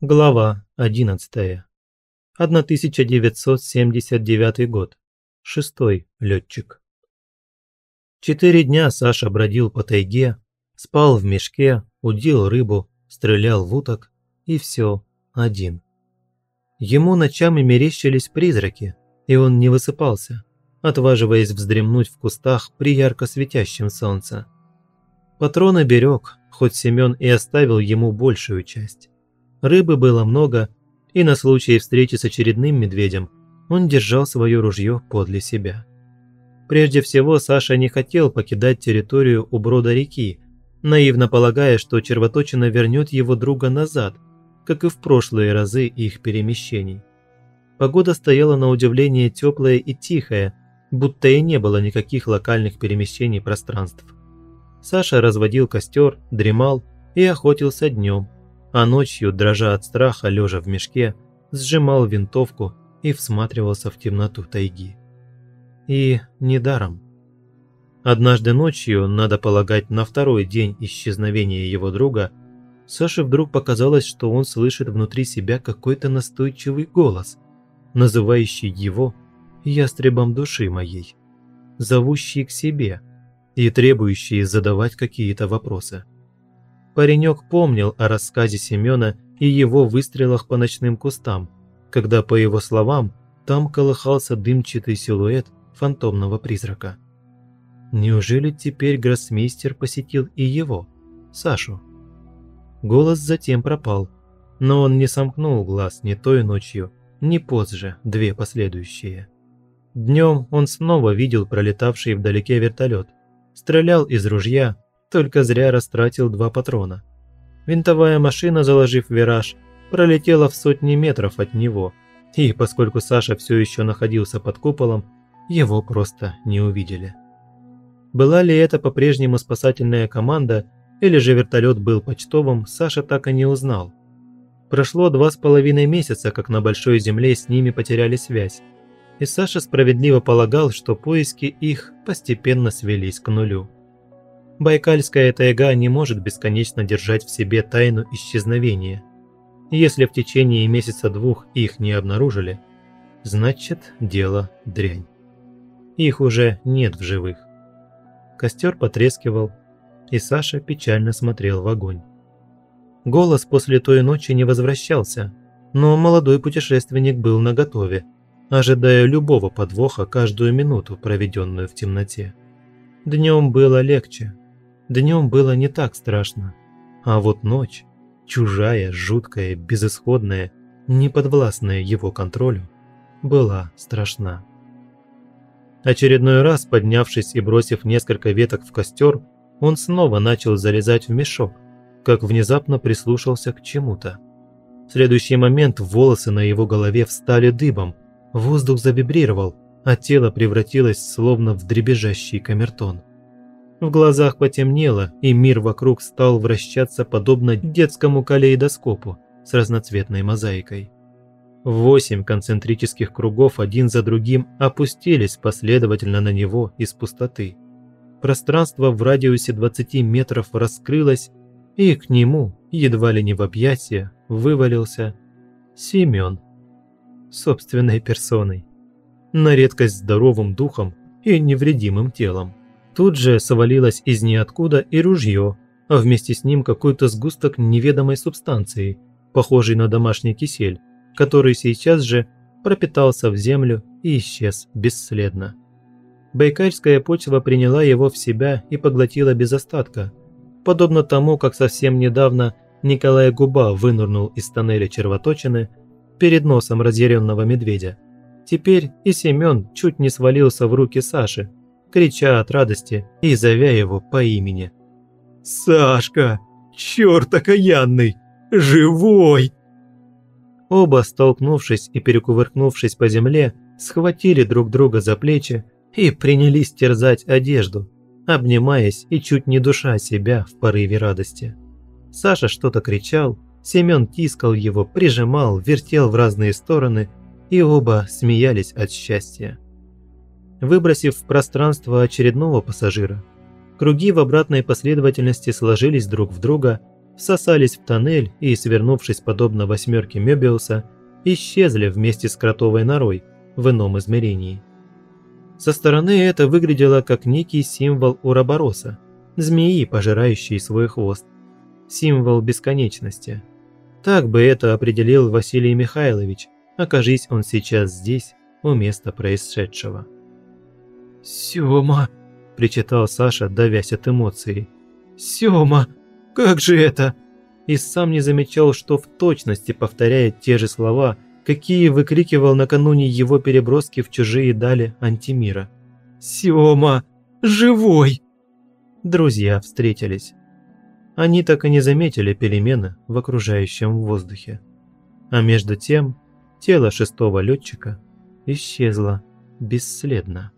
Глава 11. 1979 год. Шестой летчик. Четыре дня Саша бродил по тайге, спал в мешке, удил рыбу, стрелял в уток и все один. Ему ночами мерещились призраки, и он не высыпался, отваживаясь вздремнуть в кустах при ярко светящем солнце. Патроны берег, хоть Семен и оставил ему большую часть. Рыбы было много, и на случай встречи с очередным медведем он держал свое ружье подле себя. Прежде всего, Саша не хотел покидать территорию у брода реки, наивно полагая, что червоточина вернет его друга назад, как и в прошлые разы их перемещений. Погода стояла на удивление теплая и тихая, будто и не было никаких локальных перемещений пространств. Саша разводил костер, дремал и охотился днем, а ночью, дрожа от страха, лежа в мешке, сжимал винтовку и всматривался в темноту тайги. И недаром. Однажды ночью, надо полагать, на второй день исчезновения его друга, Саше вдруг показалось, что он слышит внутри себя какой-то настойчивый голос, называющий его ястребом души моей, зовущий к себе и требующий задавать какие-то вопросы. Паренек помнил о рассказе Семена и его выстрелах по ночным кустам, когда, по его словам, там колыхался дымчатый силуэт фантомного призрака. Неужели теперь гроссмейстер посетил и его, Сашу? Голос затем пропал, но он не сомкнул глаз ни той ночью, ни позже, две последующие. Днем он снова видел пролетавший вдалеке вертолет, стрелял из ружья только зря растратил два патрона. Винтовая машина, заложив вираж, пролетела в сотни метров от него, и поскольку Саша все еще находился под куполом, его просто не увидели. Была ли это по-прежнему спасательная команда, или же вертолет был почтовым, Саша так и не узнал. Прошло два с половиной месяца, как на Большой Земле с ними потеряли связь, и Саша справедливо полагал, что поиски их постепенно свелись к нулю. Байкальская тайга не может бесконечно держать в себе тайну исчезновения. Если в течение месяца-двух их не обнаружили, значит дело дрянь. Их уже нет в живых. Костер потрескивал, и Саша печально смотрел в огонь. Голос после той ночи не возвращался, но молодой путешественник был наготове, ожидая любого подвоха каждую минуту, проведенную в темноте. Днем было легче, Днем было не так страшно. А вот ночь, чужая, жуткая, безысходная, неподвластная его контролю, была страшна. Очередной раз, поднявшись и бросив несколько веток в костер, он снова начал залезать в мешок, как внезапно прислушался к чему-то. В следующий момент волосы на его голове встали дыбом, воздух завибрировал, а тело превратилось словно в дребезжащий камертон. В глазах потемнело, и мир вокруг стал вращаться подобно детскому калейдоскопу с разноцветной мозаикой. Восемь концентрических кругов один за другим опустились последовательно на него из пустоты. Пространство в радиусе 20 метров раскрылось, и к нему, едва ли не в объятия, вывалился Семен. Собственной персоной. На редкость здоровым духом и невредимым телом. Тут же свалилось из ниоткуда и ружье, а вместе с ним какой-то сгусток неведомой субстанции, похожий на домашний кисель, который сейчас же пропитался в землю и исчез бесследно. Байкальская почва приняла его в себя и поглотила без остатка, подобно тому, как совсем недавно Николай Губа вынырнул из тоннеля червоточины перед носом разъяренного медведя. Теперь и Семен чуть не свалился в руки Саши, крича от радости и зовя его по имени. «Сашка! Черт окаянный! Живой!» Оба, столкнувшись и перекувыркнувшись по земле, схватили друг друга за плечи и принялись терзать одежду, обнимаясь и чуть не душа себя в порыве радости. Саша что-то кричал, Семен тискал его, прижимал, вертел в разные стороны, и оба смеялись от счастья выбросив в пространство очередного пассажира. Круги в обратной последовательности сложились друг в друга, всосались в тоннель и, свернувшись подобно восьмерке Мёбиуса, исчезли вместе с кротовой норой в ином измерении. Со стороны это выглядело как некий символ Урабороса, змеи, пожирающей свой хвост. Символ бесконечности. Так бы это определил Василий Михайлович, окажись он сейчас здесь, у места происшедшего. «Сёма!» – причитал Саша, давясь от эмоций. «Сёма! Как же это?» И сам не замечал, что в точности повторяет те же слова – какие выкрикивал накануне его переброски в чужие дали антимира. «Сёма! Живой!» Друзья встретились. Они так и не заметили перемены в окружающем воздухе. А между тем тело шестого летчика исчезло бесследно.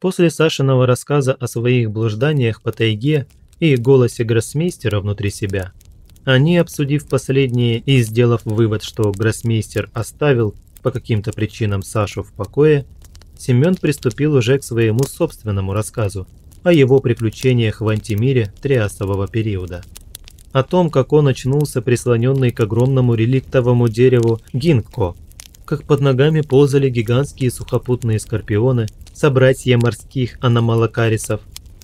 После Сашиного рассказа о своих блужданиях по тайге и голосе гроссмейстера внутри себя – они, обсудив последнее и сделав вывод, что гроссмейстер оставил по каким-то причинам Сашу в покое, Семен приступил уже к своему собственному рассказу о его приключениях в антимире триасового периода. О том, как он очнулся прислоненный к огромному реликтовому дереву гинкко, как под ногами ползали гигантские сухопутные скорпионы, собратья морских аномалокарисов,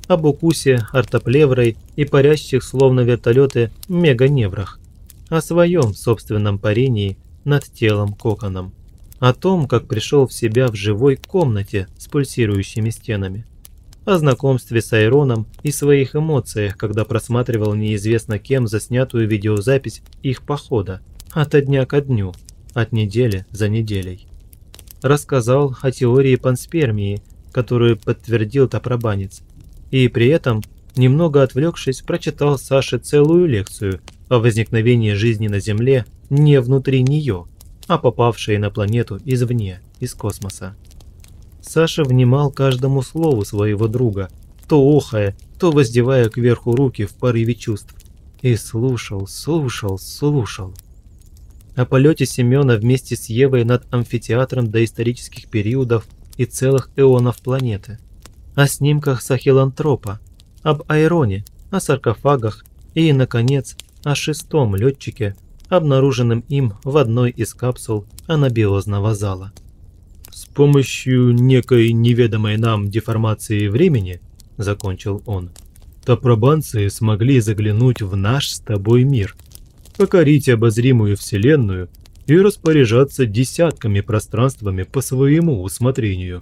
об укусе ортоплеврой и парящих словно вертолеты меганеврах, о своем собственном парении над телом коконом, о том, как пришел в себя в живой комнате с пульсирующими стенами, о знакомстве с Айроном и своих эмоциях, когда просматривал неизвестно кем заснятую видеозапись их похода, от дня ко дню, от недели за неделей. Рассказал о теории панспермии, которую подтвердил Топробанец, и при этом, немного отвлекшись, прочитал Саше целую лекцию о возникновении жизни на Земле не внутри нее, а попавшей на планету извне, из космоса. Саша внимал каждому слову своего друга, то охая, то воздевая кверху руки в порыве чувств. И слушал, слушал, слушал. О полете Семена вместе с Евой над амфитеатром доисторических периодов и целых эонов планеты – о снимках сахилантропа, об Айроне, о саркофагах и, наконец, о шестом летчике, обнаруженном им в одной из капсул анабиозного зала. «С помощью некой неведомой нам деформации времени», – закончил он, – «топробанцы смогли заглянуть в наш с тобой мир, покорить обозримую Вселенную и распоряжаться десятками пространствами по своему усмотрению.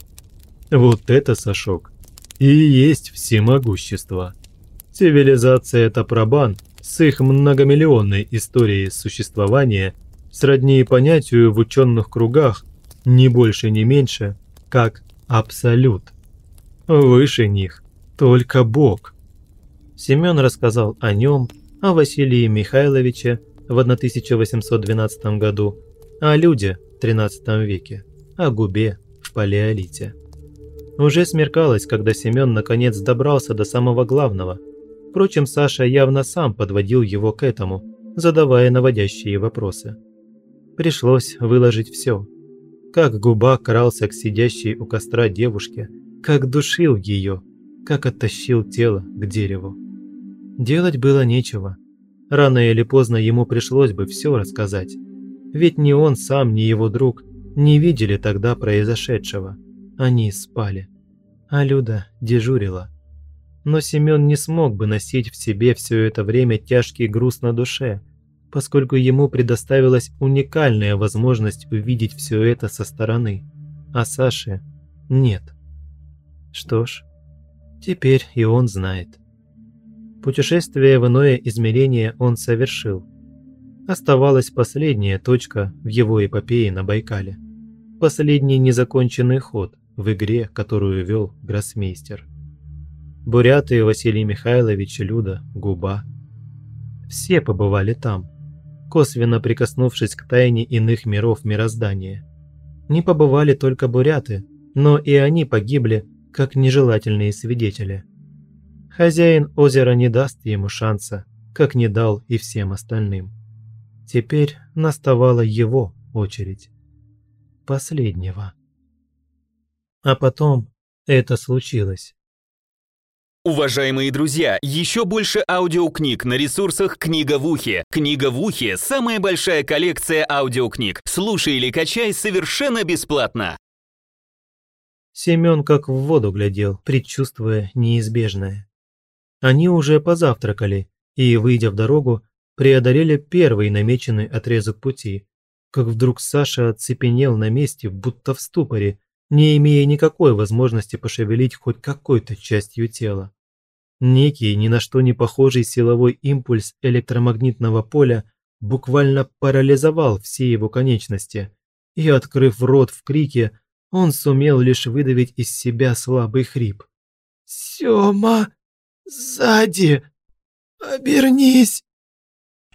Вот это, Сашок, и есть всемогущество. Цивилизация Тапрабан с их многомиллионной историей существования сродни понятию в ученых кругах не больше не меньше, как абсолют. Выше них только Бог. Семен рассказал о нем, о Василии Михайловиче в 1812 году, о люде в 13 веке, о губе в палеолите. Уже смеркалось, когда Семен наконец добрался до самого главного. Впрочем, Саша явно сам подводил его к этому, задавая наводящие вопросы. Пришлось выложить все. Как губа крался к сидящей у костра девушке, как душил ее, как оттащил тело к дереву. Делать было нечего. Рано или поздно ему пришлось бы все рассказать. Ведь ни он сам, ни его друг не видели тогда произошедшего. Они спали. А Люда дежурила. Но Семен не смог бы носить в себе все это время тяжкий груз на душе, поскольку ему предоставилась уникальная возможность увидеть все это со стороны, а Саше нет. Что ж, теперь и он знает. Путешествие в иное измерение он совершил. Оставалась последняя точка в его эпопее на Байкале. Последний незаконченный ход, в игре, которую вел гроссмейстер. Буряты, Василий Михайлович, Люда, Губа. Все побывали там, косвенно прикоснувшись к тайне иных миров мироздания. Не побывали только буряты, но и они погибли, как нежелательные свидетели. Хозяин озера не даст ему шанса, как не дал и всем остальным. Теперь наставала его очередь. Последнего. А потом это случилось. Уважаемые друзья, еще больше аудиокниг на ресурсах «Книга в ухе». «Книга в ухе» — самая большая коллекция аудиокниг. Слушай или качай совершенно бесплатно. Семен как в воду глядел, предчувствуя неизбежное. Они уже позавтракали и, выйдя в дорогу, преодолели первый намеченный отрезок пути, как вдруг Саша оцепенел на месте, будто в ступоре, не имея никакой возможности пошевелить хоть какой-то частью тела. Некий, ни на что не похожий силовой импульс электромагнитного поля буквально парализовал все его конечности, и, открыв рот в крике, он сумел лишь выдавить из себя слабый хрип. «Сёма! Сзади! Обернись!»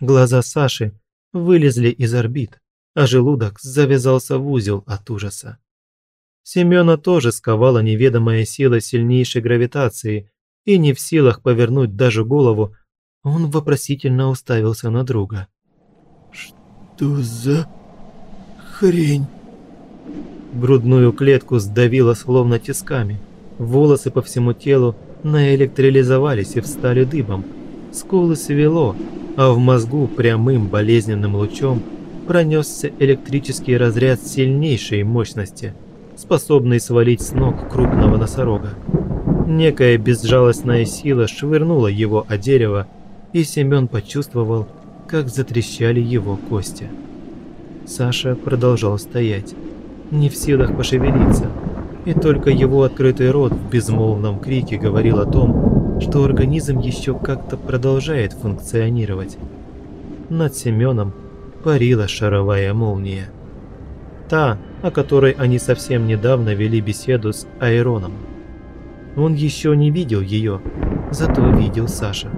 Глаза Саши вылезли из орбит, а желудок завязался в узел от ужаса. Семена тоже сковала неведомая сила сильнейшей гравитации, и не в силах повернуть даже голову, он вопросительно уставился на друга. «Что за хрень?» Грудную клетку сдавило словно тисками. Волосы по всему телу наэлектролизовались и встали дыбом. Скулы свело, а в мозгу прямым болезненным лучом пронесся электрический разряд сильнейшей мощности – способный свалить с ног крупного носорога. Некая безжалостная сила швырнула его о дерево, и Семен почувствовал, как затрещали его кости. Саша продолжал стоять, не в силах пошевелиться, и только его открытый рот в безмолвном крике говорил о том, что организм еще как-то продолжает функционировать. Над Семеном парила шаровая молния. Та, о которой они совсем недавно вели беседу с Айроном. Он еще не видел ее, зато видел Саша.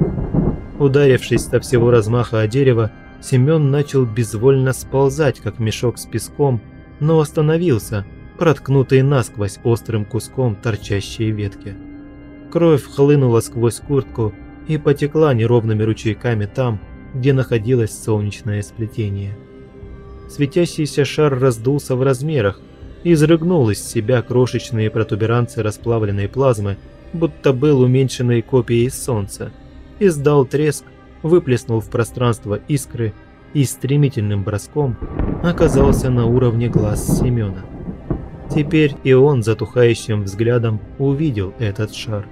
Ударившись со всего размаха о дерево, Семен начал безвольно сползать, как мешок с песком, но остановился, проткнутый насквозь острым куском торчащей ветки. Кровь хлынула сквозь куртку и потекла неровными ручейками там, где находилось солнечное сплетение светящийся шар раздулся в размерах и изрыгнул из себя крошечные протуберанцы расплавленной плазмы, будто был уменьшенной копией Солнца, издал треск, выплеснул в пространство искры и стремительным броском оказался на уровне глаз Семена. Теперь и он затухающим взглядом увидел этот шар.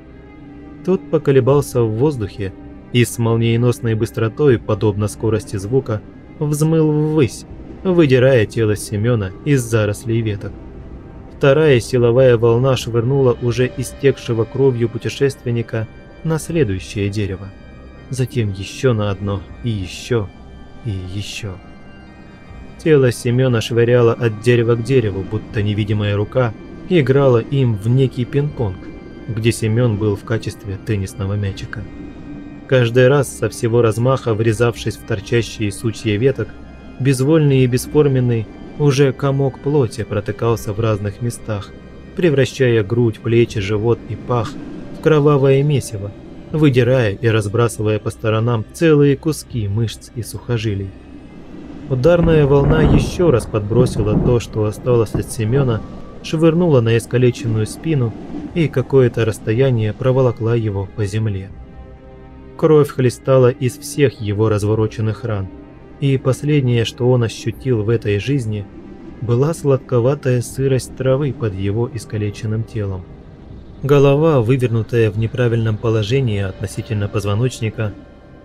Тот поколебался в воздухе и с молниеносной быстротой, подобно скорости звука, взмыл ввысь, выдирая тело Семена из зарослей веток. Вторая силовая волна швырнула уже истекшего кровью путешественника на следующее дерево. Затем еще на одно, и еще, и еще. Тело Семена швыряло от дерева к дереву, будто невидимая рука играла им в некий пинг-понг, где Семен был в качестве теннисного мячика. Каждый раз со всего размаха, врезавшись в торчащие сучья веток, Безвольный и бесформенный, уже комок плоти протыкался в разных местах, превращая грудь, плечи, живот и пах в кровавое месиво, выдирая и разбрасывая по сторонам целые куски мышц и сухожилий. Ударная волна еще раз подбросила то, что осталось от Семена, швырнула на искалеченную спину и какое-то расстояние проволокла его по земле. Кровь хлестала из всех его развороченных ран – и последнее, что он ощутил в этой жизни, была сладковатая сырость травы под его искалеченным телом. Голова, вывернутая в неправильном положении относительно позвоночника,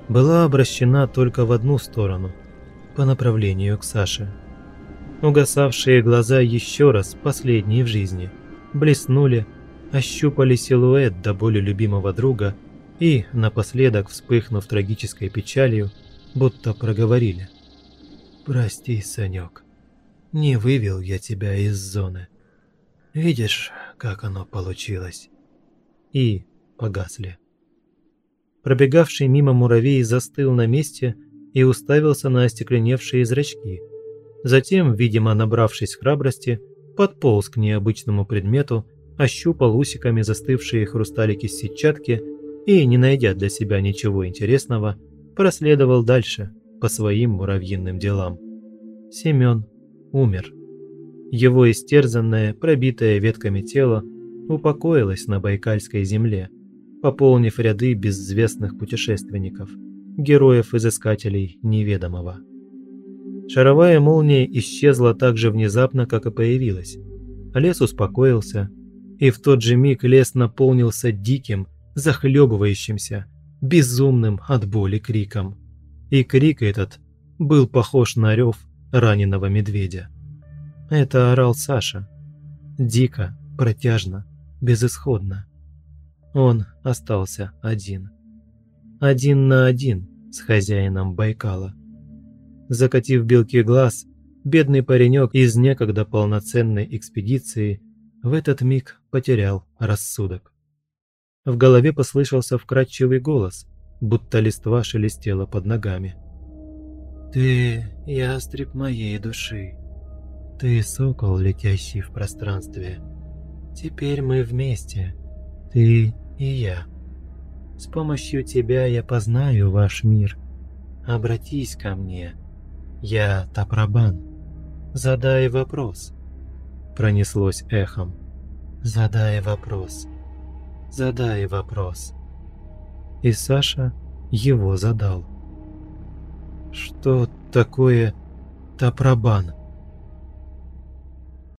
была обращена только в одну сторону, по направлению к Саше. Угасавшие глаза еще раз, последние в жизни, блеснули, ощупали силуэт до боли любимого друга и, напоследок вспыхнув трагической печалью, будто проговорили. «Прости, Санек, не вывел я тебя из зоны. Видишь, как оно получилось?» И погасли. Пробегавший мимо муравей застыл на месте и уставился на остекленевшие зрачки. Затем, видимо набравшись храбрости, подполз к необычному предмету, ощупал усиками застывшие хрусталики сетчатки и, не найдя для себя ничего интересного, проследовал дальше по своим муравьиным делам. Семен умер. Его истерзанное, пробитое ветками тело упокоилось на Байкальской земле, пополнив ряды безвестных путешественников, героев-изыскателей неведомого. Шаровая молния исчезла так же внезапно, как и появилась. Лес успокоился, и в тот же миг лес наполнился диким, захлебывающимся, безумным от боли криком. И крик этот был похож на рев раненого медведя. Это орал Саша. Дико, протяжно, безысходно. Он остался один. Один на один с хозяином Байкала. Закатив белки глаз, бедный паренек из некогда полноценной экспедиции в этот миг потерял рассудок. В голове послышался вкрадчивый голос, будто листва шелестела под ногами. «Ты ястреб моей души. Ты сокол, летящий в пространстве. Теперь мы вместе, ты и я. С помощью тебя я познаю ваш мир. Обратись ко мне. Я Тапрабан. Задай вопрос». Пронеслось эхом. «Задай вопрос. Задай вопрос». И Саша его задал. «Что такое Тапрабан?»